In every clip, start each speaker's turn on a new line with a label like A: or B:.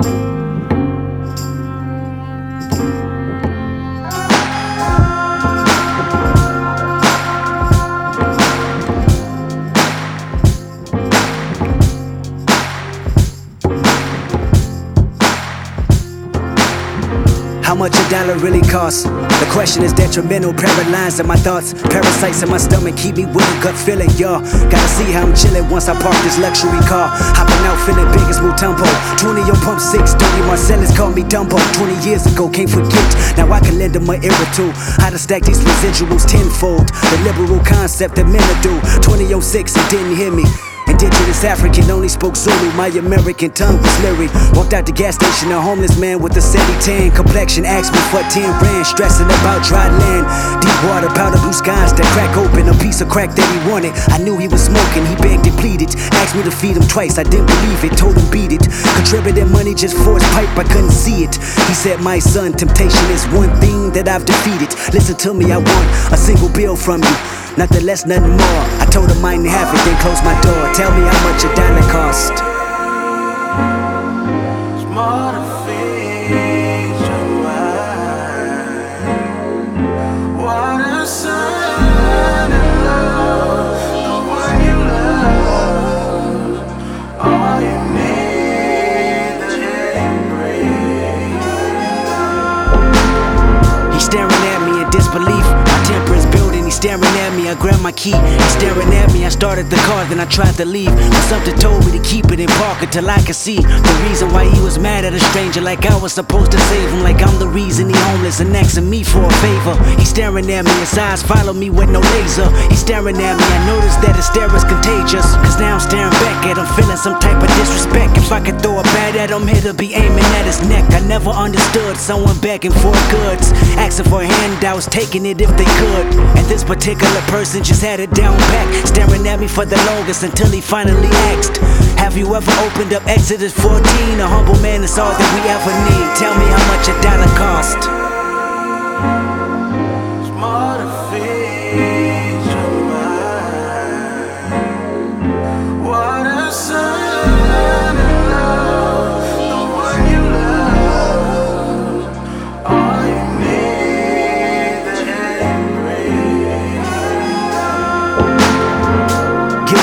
A: How much a dollar really costs? The question is detrimental, paralyzed in my thoughts. Parasites in my stomach keep me with a gut feeling, y'all. Gotta see how I'm chilling once I park this luxury car. Hopping out feeling big as Mutombo. 20 on pump 6, 30 Marcellus called me Dumbo. 20 years ago, can't forget. Now I can lend them an ear two. How to stack these residuals tenfold. The liberal concept that men do. 20 on 6 and didn't hear me. Indigenous African only spoke Zulu. My American tongue was lyric. Walked out the gas station, a homeless man with a sandy tan complexion. Asked me for 10 rand, stressing about dry land. Deep water, powder blue skies that crack open. A piece of crack that he wanted. I knew he was smoking, he begged and pleaded. Asked me to feed him twice, I didn't believe it. Told him beat it. Contributed money just for his pipe, I couldn't see it. He said, My son, temptation is one thing that I've defeated. Listen to me, I want a single bill from you. Nothing less, nothing more. I told him I didn't have it, then closed my door. Tell me how much a dollar cost. I grabbed my key. Staring at me. I started the car, then I tried to leave. But something told me to keep it in park until I could see the reason why he was mad at a stranger. Like I was supposed to save him. Like I'm the reason he homeless and asking me for a favor. He's staring at me. His eyes follow me with no laser. He's staring at me. I noticed that his stare is contagious. Cause now I'm staring back at him, feeling some type of disrespect. If I could throw a bat at him, it'll be aiming at his neck. I never understood someone begging for goods, asking for handouts, taking it if they could. And this particular person just had it down back, staring at me for the longest until he finally asked, Have you ever opened up Exodus 14? A humble man is all that we ever need. Tell me how much a dollar cost.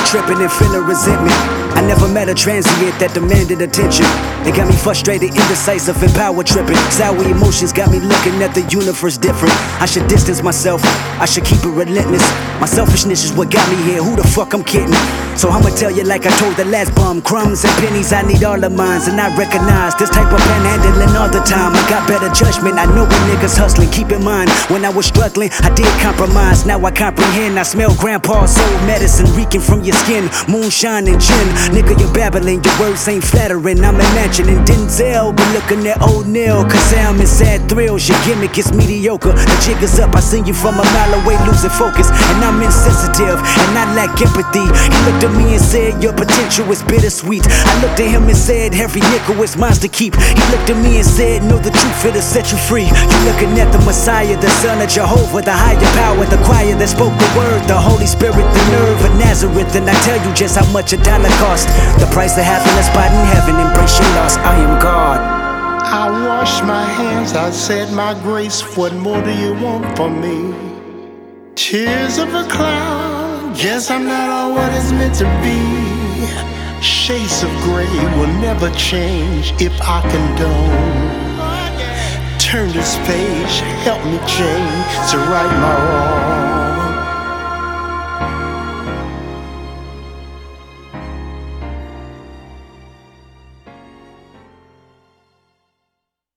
A: Tripping and feeling resentment. I never met a transient that demanded attention. It got me frustrated, indecisive, and power tripping. Sour emotions got me looking at the universe different. I should distance myself, I should keep it relentless. My selfishness is what got me here. Who the fuck I'm kidding? So I'ma tell you like I told the last bum. Crumbs and pennies, I need all of mine. And I recognize this type of panhandling all the time. I got better judgment. I know when niggas hustling. Keep in mind, when I was struggling, I did compromise. Now I comprehend. I smell grandpa's soul medicine reeking from your skin. Moonshine and gin. Nigga, you're babbling. Your words ain't flattering. I'm imagining Denzel, but looking at O'Neal. Cause I'm in sad thrills. Your gimmick is mediocre. The jig is up. I seen you from a mile away, losing focus. And I'm insensitive. And I lack empathy. He looked at me and said, Your potential is bittersweet. I looked at him and said, Every nickel is mine to keep. He looked at me and said, Know the truth, it'll set you free. You're looking at the Messiah, the Son of Jehovah, the higher power, the choir that spoke the word, the Holy Spirit, the nerve of Nazareth. And I tell you just how much a dollar cost. The price of happiness bought in heaven. Embrace your loss. I am God.
B: I wash my hands, I said my grace. What more do you want from me? Tears of a cloud, guess I'm not all what it's meant to be. Shades of gray will never change if I condone. Turn this page, help me change to right my wrong.